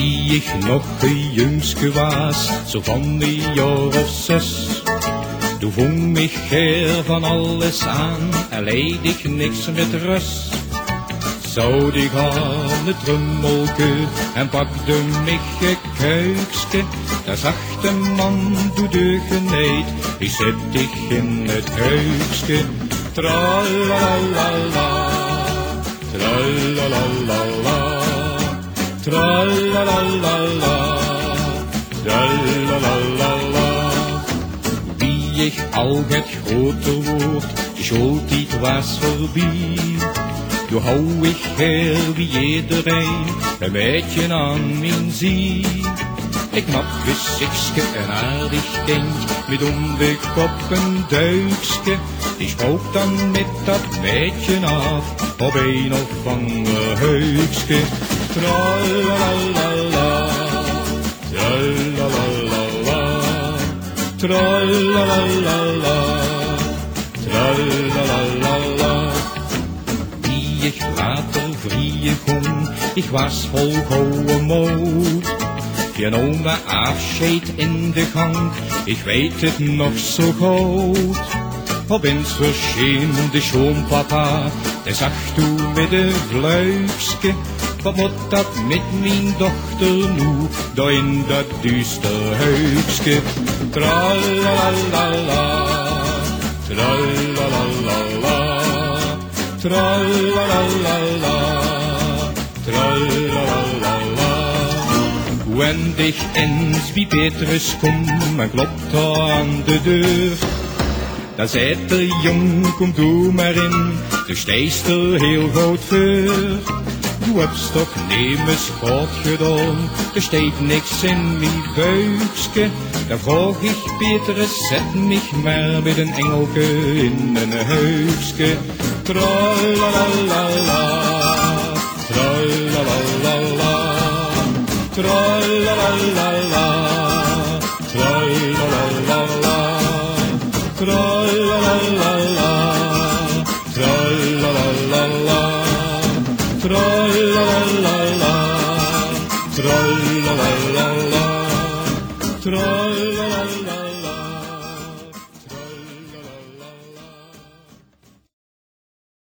ik nog een jongske was, zo van een jaar of zes. Toen vong ik her van alles aan en leed ik niks met rust. Zou ik aan het trummelke en pakte mich een kuikske. Daar zag de man doe de geneed, die zet ik in het huikske. Tralalala, tralalala. Wie ik al het groter wordt, de schooltijd was voorbij. Nu hou ik heel wie iedereen een beetje aan mijn zie. Ik mag gezichtske en aardig denk, met de kop een duikske. Die spook dan met dat beetje af, op een of ander heukske. Tralalala, tralalala, tralalala, tralalala. Wie ik later vrije kon, ik was vol gouden moed. Me afscheid in de gang, ik weet het nog zo goed. Op eens verscheen de schoonpapa, hij zag toen met een vluikske. Wat moet dat met mijn dochter nu, daar in dat duister huikske. Tralalala, tralalala, tralalala, tralalala. Wenn eens wie Petrus kom, en klopt aan de deur. Dan zei de jong, kom doe maar in, de stijst er heel goed voor. Du hebt toch nemens God gedaan, steekt niks in mijn buikske. Dan vroeg ik Petrus, zet mich maar met een engelke in een huikske. Tralalala, tralalala. Tralalala, tralalala, tralalala, tralalala, Tra-la-la-la-la, tra-la-la-la-la, la la la